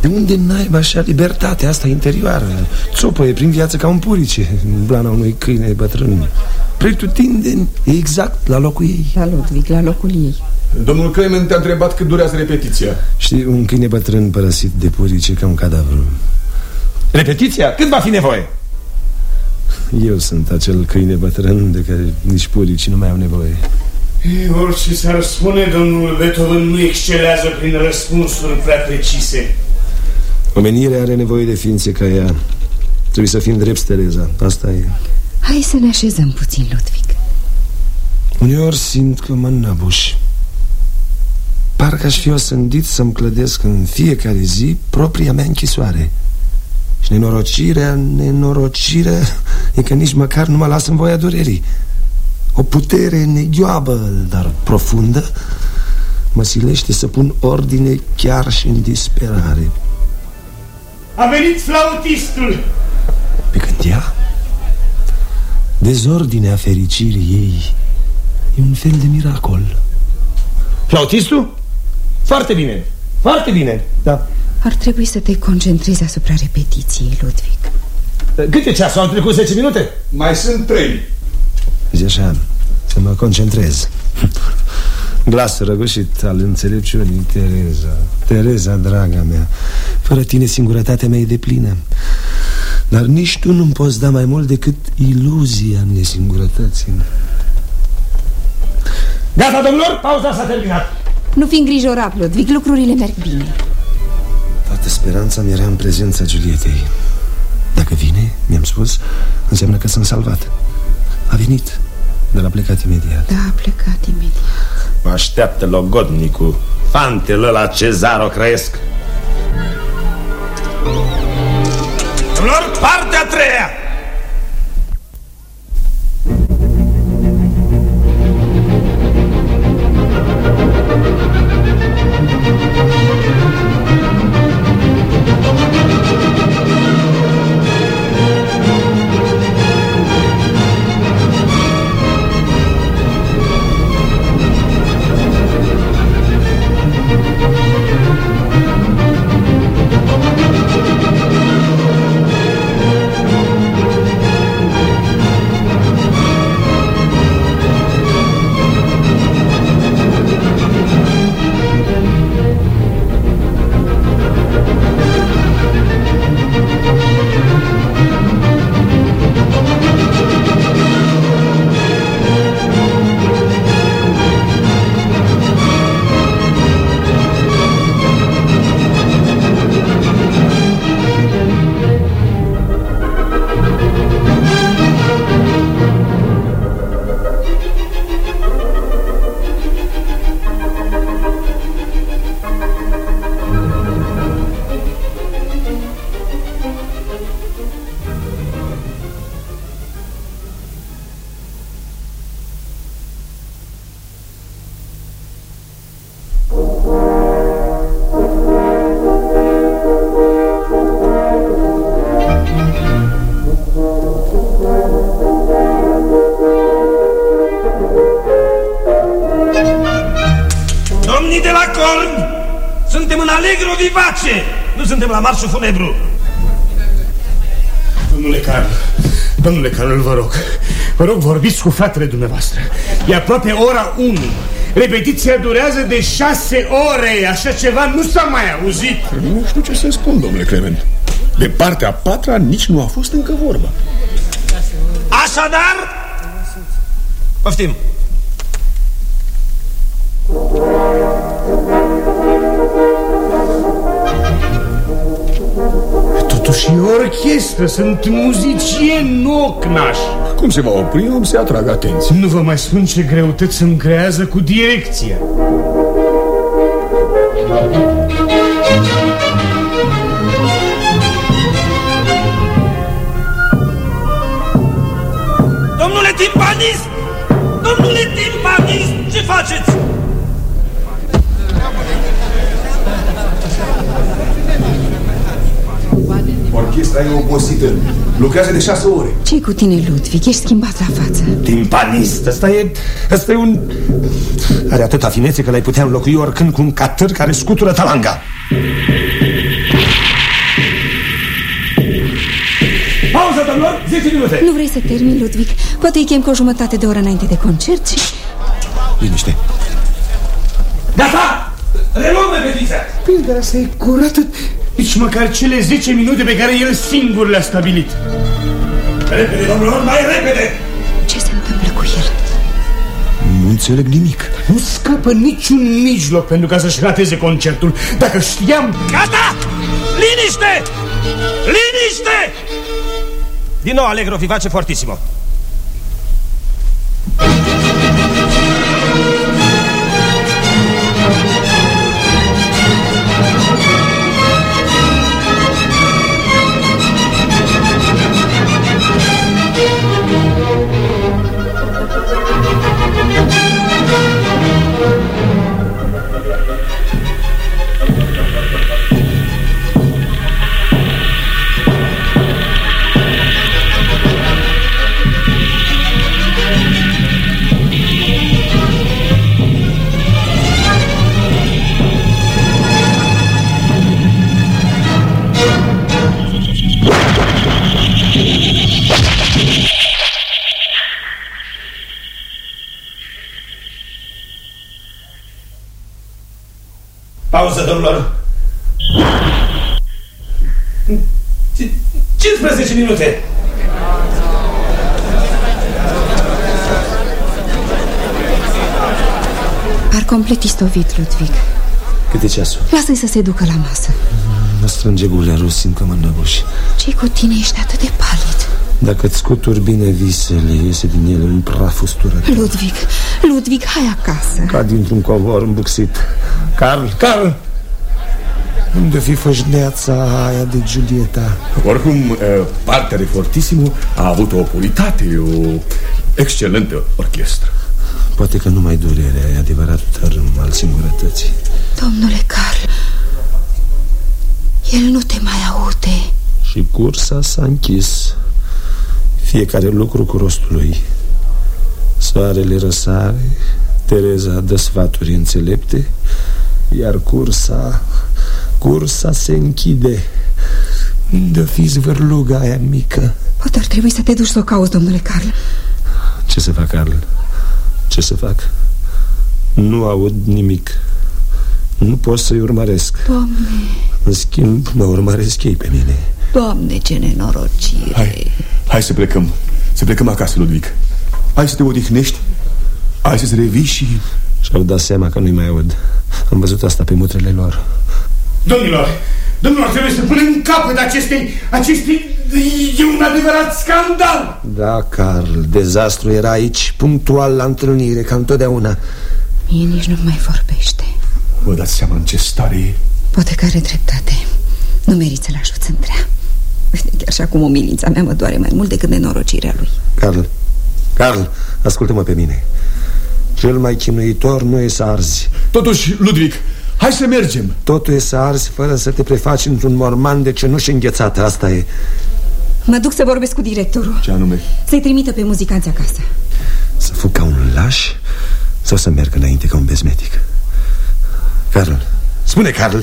De unde naiba așa libertatea asta interioară Țopăie prin viață ca un purice În blana unui câine bătrân Pretutindeni e exact la locul ei La Ludwig, la locul ei Domnul Clement te-a întrebat cât durează repetiția Știi, un câine bătrân părăsit de purice ca un cadavru Repetiția? Cât va fi nevoie? Eu sunt acel câine bătrân de care nici puricii nu mai au nevoie. E, orice s-ar spune, domnul Beethoven nu excelează prin răspunsuri prea precise. Omenirea are nevoie de ființe ca ea. Trebuie să fim drept, Tereza. Asta e. Hai să ne așezăm puțin, Ludwig. Uneori simt că mă năbuș Parcă aș fi osândit să-mi clădesc în fiecare zi propria mea închisoare Și nenorocirea, nenorocirea E că nici măcar nu mă las în voia durerii. O putere neghioabă, dar profundă Mă silește să pun ordine chiar și în disperare. A venit flautistul! Pe când ea Dezordinea fericirii ei E un fel de miracol. Flautistul? Foarte bine, foarte bine Da Ar trebui să te concentrezi asupra repetiției, Ludwig. Cât e ceasul? Au trecut? 10 minute? Mai sunt trei. Zi așa, să mă concentrez. [laughs] Glas răgușit al înțelepciunii Tereza. Tereza, draga mea Fără tine singurătatea mea e de plină Dar nici tu nu-mi poți da mai mult decât iluzia nesingurătății Gata, domnilor, pauza s-a terminat. Nu fi îngrijorat, Ludwig, lucrurile merg bine Toată speranța mi era în prezența Giulietei Dacă vine, mi-am spus, înseamnă că sunt salvat. A venit, dar a plecat imediat. Da, a plecat imediat. Mă așteaptă logodnicul. Fantele la Cezaro Crăiesc Domnilor, la marșul funebru. Domnule Carl, domnule Carl, vă rog. Vă rog, vorbiți cu fratele dumneavoastră. E aproape ora 1 Repetiția durează de șase ore. Așa ceva nu s-a mai auzit. Nu știu ce să spun, domnule Clement. De partea a patra nici nu a fost încă vorba. Așadar Poftim Totuși e orchestră, sunt muzicieni, nu ocnași Cum se va opri, om se atrag atenție Nu vă mai spun ce greutăți îmi creează cu direcția Domnule timpanist! Domnule timpanist! Ce faceți? Orchestra e obosită. Lucrează de șase ore. ce cu tine, Ludwig? Ești schimbat la față Timpanist, ăsta e, ăsta e un... Are atâta finețe că l-ai putea înlocui oricând cu un catâr care scutură talanga. Pauză, domnilor, 10 minute. Nu vrei să termin, Ludwig? Poate îi chem cu o jumătate de oră înainte de concert și... Liniște. Gata! Reluăm repetiția! Bine, dar asta e curată Nici măcar cele 10 minute pe care el singur le-a stabilit Repede, domnilor, mai repede! Ce se întâmplă cu el? Nu înțeleg nimic. Nu scapă niciun mijloc pentru ca să-și rateze concertul Dacă știam... Gata! Liniște! Liniște! Din nou Allegro vivace fortissimo. Minute. Par complet istovit, Ludwig Cât e ceasul? Lasă-i să se ducă la masă Mă strânge gulerul, simt că mă înnăbuși. ce cu tine ești atât de palid? Dacă îți scuturi bine visele, iese din ele un praf usturător. Ludwig, Ludwig, hai acasă Ca dintr-un covor îmbuxit. Carl, Carl! Unde fi fășneața aia de Giulieta? Oricum, eh, partea de Fortissimo a avut o puritate, o excelentă orchestră. Poate că numai durerea e adevărat tărâm al singurătății. Domnule Carl El nu te mai aude Și cursa s-a închis. Fiecare lucru cu rostul lui. Soarele răsare, Tereza dă sfaturi înțelepte, iar cursa, cursa se închide. Unde fi zvârluga aia mică? Poate ar trebui să te duci să o cauți, domnule Carl Ce să fac, Carl? Ce să fac? Nu aud nimic. Nu pot să-i urmăresc. Doamne, În schimb, mă urmăresc ei pe mine. doamne, ce nenorocire Hai, hai să plecăm. Să plecăm acasă, Ludwig. Hai să te odihnești. Hai să-ți revii și... Și-au dat seama că nu-i mai aud. Am văzut asta pe mutrele lor. Domnilor, domnilor, trebuie să punem capăt acestei, acestei... E un adevărat scandal Da, Carl, dezastru era aici, punctual la întâlnire, ca întotdeauna. Mie nici nu mai vorbește Vă dați seama în ce stare e? Poate că are dreptate Nu meriți să-l ajuți întrea Chiar și acum umilința mea mă doare mai mult decât nenorocirea lui Carl, Carl, ascultă-mă pe mine. Cel mai chinuitor nu e să arzi. Totuși, Ludwig, hai să mergem. Totul e să arzi fără să te prefaci într-un morman de cenușă înghețată. Asta e. Mă duc să vorbesc cu directorul Ce anume? Să-i trimită pe muzicanți acasă Să fug ca un laș sau să merg înainte ca un bezmetic? Carl, spune Carl.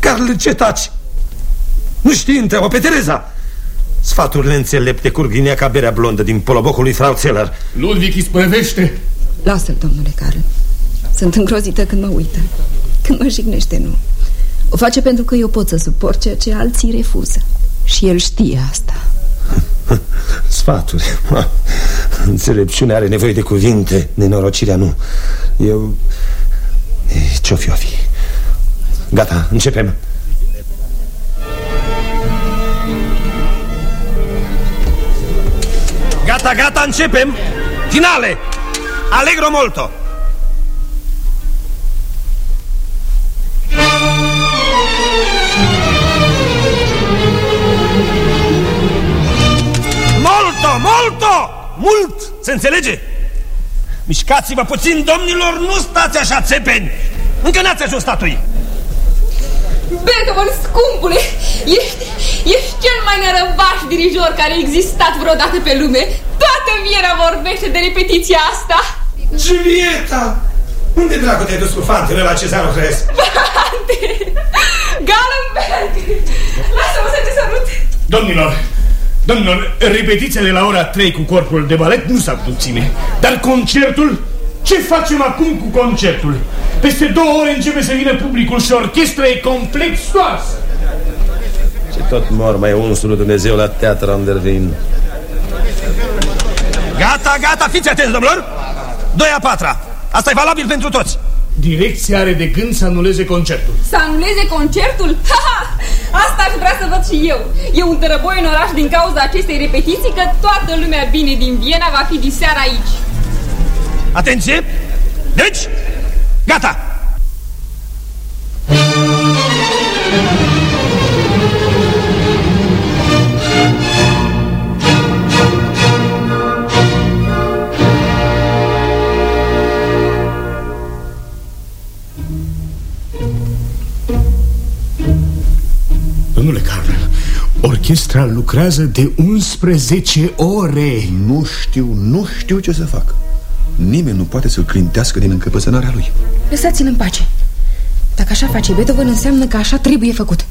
Carl, ce taci? Nu știi, întreabă pe Tereza. Sfaturile înțelepte curg din ea ca berea blondă din polobocul lui Frau Zeller. Ludwig îi spăvește Lasă-l, domnule Carl Sunt îngrozită când mă uită Când mă jignește, nu. O face pentru că eu pot să suport ceea ce alții refuză. Și el știe asta. [laughs] Sfaturi. [laughs] Înțelepciunea are nevoie de cuvinte Nenorocirea nu. Eu... Ce-o fi, o fi? Gata, începem. Gata, gata, începem. Finale. Allegro molto Molto, molto! Mult! Se înțelege? Mișcați-vă puțin, domnilor, nu stați așa țepeni! Încă n-ați ajuns statui! Beethoven, scumpule, ești, ești cel mai nărăvaș dirijor care a existat vreodată pe lume. Toată Viena vorbește de repetiția asta. Giulieta! Unde dracu te-ai dus cu fantele la Cezarul crezi? [laughs] Fante! Galenberg! Lasă-mă să te sărut! Domnilor, domnilor, repetițiile la ora 3 cu corpul de balet nu s-a putut ține. Dar concertul? Ce facem acum cu concertul? Peste două ore începe să vină publicul și orchestra e complet stoarsă. Și tot mor mai unsul lui Dumnezeu la teatru Andervin. Gata, gata, fiți atenți, domnilor! Doi a patra. Asta e valabil pentru toți. Direcția are de gând să anuleze concertul. Să anuleze concertul? [laughs] Ha, ha! Asta aș vrea să văd și eu. E un tărăboi în oraș din cauza acestei repetiții că toată lumea bine din Viena va fi diseară aici. Atenție! Deci, gata! Domnule Carl, orchestra lucrează de 11 ore. Nu știu, nu știu ce să fac Nimeni nu poate să-l clintească din încăpățânarea lui Lăsați-l în pace. Dacă așa face Beethoven, înseamnă că așa trebuie făcut.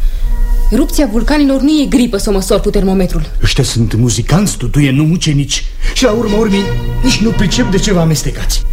Erupția vulcanilor nu e gripă să o măsor cu termometrul. Ăștia sunt muzicanți, tutuie, nu mucenici. Și la urmă urmii, nici nu pricep de ce vă amestecați.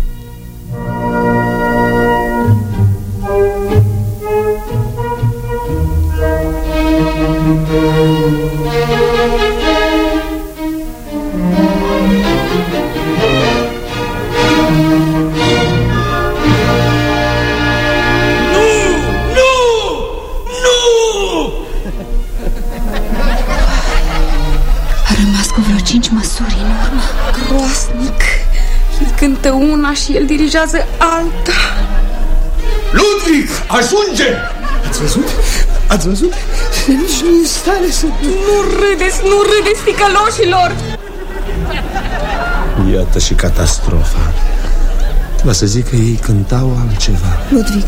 Și el dirigează alta. Ludwig, ajunge! Ați văzut? Ați văzut? Nici nu e în stare să... Nu râdeți, nu râdeți, ticăloșilor! Iată și catastrofa. Va să zic că ei cântau altceva. Ludwig,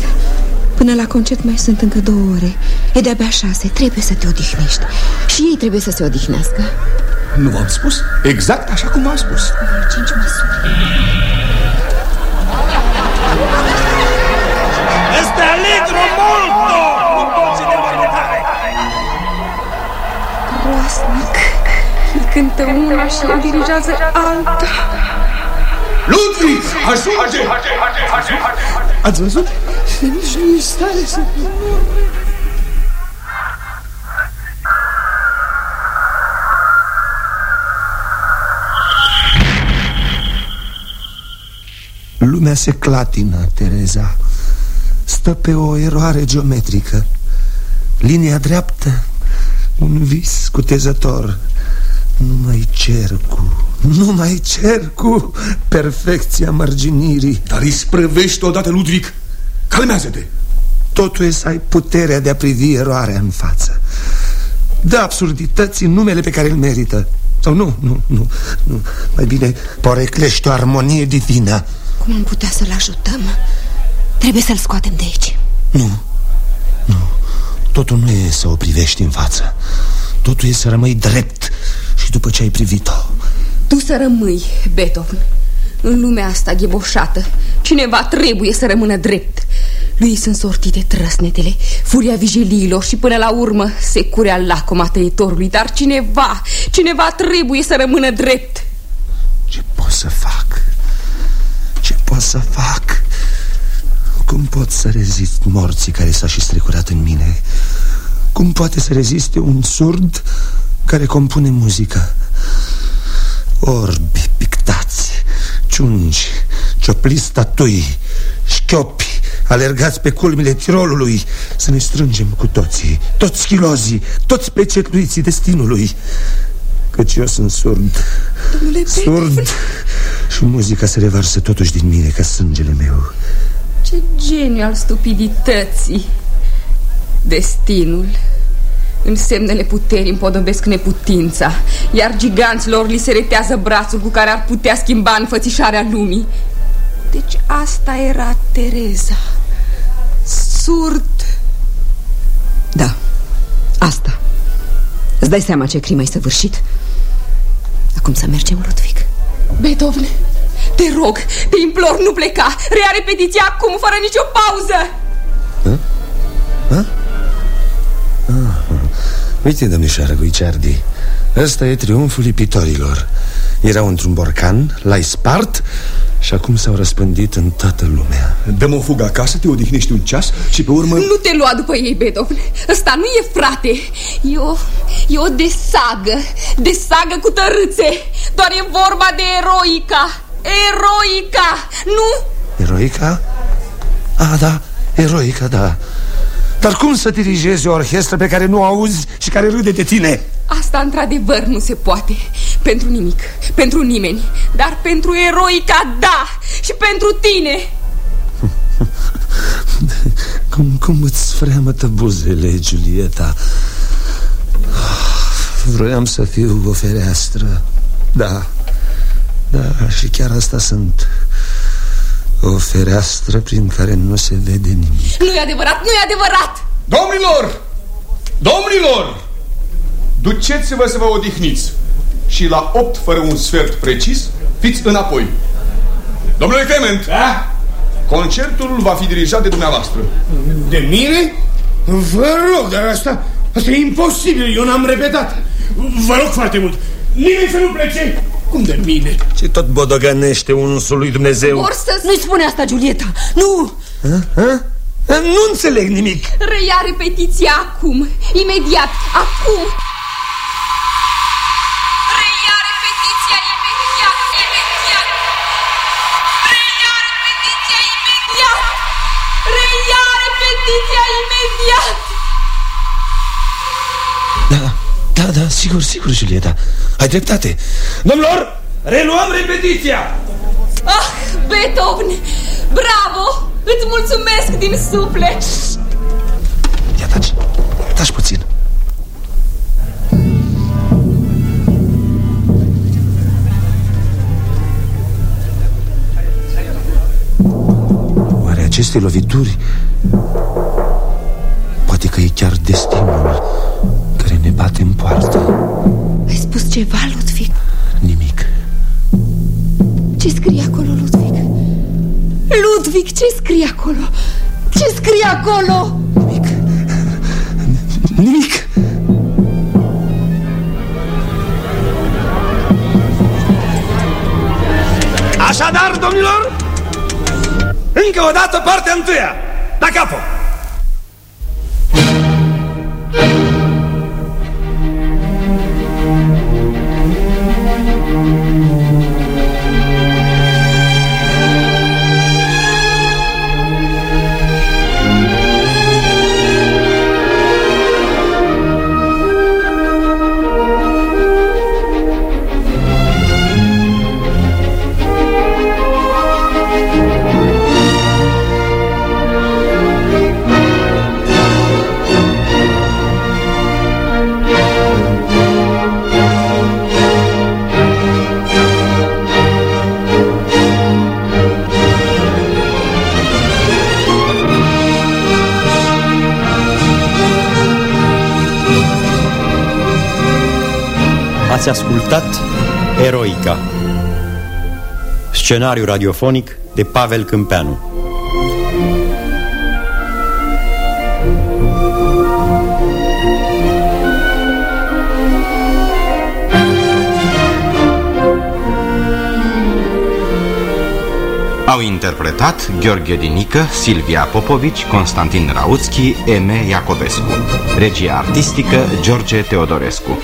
până la concert mai sunt încă două ore. E de-abia șase, trebuie să te odihnești. Și ei trebuie să se odihnească. Nu v-am spus? Exact așa cum v-am spus Cinci măsuri. Este allegro molto! Cântă una și el dirigează alta. Ludwig, ajunge! Ați văzut? Nici nu e în stare să... Lumea se clatină, Tereza. Stă pe o eroare geometrică. Linia dreaptă, un vis cutezător. Numai cercu, numai cercu, perfecția marginirii. Dar îi sprăvești odată, Ludwig Calmează-te Totul e să ai puterea de a privi eroarea în față. Dă absurdității numele pe care îl merită. Sau nu, nu, nu, nu. Mai bine poreclește o armonie divină. Cum am putea să-l ajutăm? Trebuie să-l scoatem de aici. Nu, nu Totul nu e să o privești în față Totul e să rămâi drept Și după ce ai privit-o Tu să rămâi, Beethoven. În lumea asta gheboșată, cineva trebuie să rămână drept. Lui sunt sortite trăsnetele, furia vigiliilor și până la urmă securea lacoma tăietorului. Dar cineva, cineva trebuie să rămână drept. Ce pot să fac? Ce pot să fac? Cum pot să rezist morții care s-a și strecurat în mine? Cum poate să reziste un surd care compune muzică? Orbi pictați, ciungi, ciopliți statui, șchiopi, alergați pe culmile Tirolului Să ne strângem cu toții, toți schilozii, toți pecetluiții destinului Căci eu sunt surd Surd Și muzica se revarsă totuși din mine ca sângele meu Ce geniu al stupidității. Destinul În semnele puterii împodobesc neputința Iar giganților li se retează brațul Cu care ar putea schimba înfățișarea lumii. Deci asta era Tereza. Surd Da, asta. Îți dai seama ce crimă ai săvârșit? Acum să mergem, Ludwig. Beethoven, te rog, te implor, nu pleca. Rea repetiția acum, fără nicio pauză. Ha? Ha? Ah, uite, domnișoară Guiciardi Ăsta e triumful lipitorilor. Erau într-un borcan, l-ai spart și acum s-au răspândit în toată lumea. Dăm o fugă acasă, te odihnești un ceas și pe urmă... Nu te lua după ei, Beethoven Ăsta nu e frate. E o, e o desagă. Desagă cu tărâțe Doar e vorba de eroica. Eroica, nu? Eroica? A, da, eroica, da Dar cum să dirigezi o orchestră pe care nu auzi și care râde de tine? Asta într-adevăr nu se poate. Pentru nimic, pentru nimeni. Dar pentru eroica, da Și pentru tine. [laughs] Cum, cum îți freamătă buzele, Giulieta? Vroiam să fiu o fereastră. Da, da, și chiar asta sunt O fereastră prin care nu se vede nimic Nu e adevărat, nu e adevărat Domnilor! Domnilor! Duceți-vă să vă odihniți Și la 8 fără un sfert precis Fiți înapoi Domnule Clement Da? Concertul va fi dirijat de dumneavoastră De mine? Vă rog, dar asta, asta e imposibil, eu n-am repetat Vă rog foarte mult, nimeni să nu plece Cum de mine? Ce tot bodogănește unsul lui Dumnezeu Vor să... Nu-i spune asta, Giulieta, nu! ha? Ha? Nu înțeleg nimic Reia repetiția acum Imediat, acum Reia repetiția imediat Imediat Reia repetiția imediat Reia repetiția imediat da, da, sigur, sigur, Julieta. Ai dreptate. Domnilor, reluăm repetiția. Ah, Beethoven, bravo! Îți mulțumesc din suflet. Ia taci, taci puțin. Oare aceste lovituri Poate că e chiar destinul ceva, Ludwig? Nimic Ce scrie acolo, Ludwig? Ludwig, ce scrie acolo? Ce scrie acolo? Nimic Nimic Așadar, domnilor Încă o dată partea întâia Da capă Ați ascultat Eroica Scenariu radiofonic de Pavel Câmpeanu Au interpretat Gheorghe Dinică, Silvia Popovici, Constantin Rautski, Eme Iacobescu. Regia artistică George Teodorescu.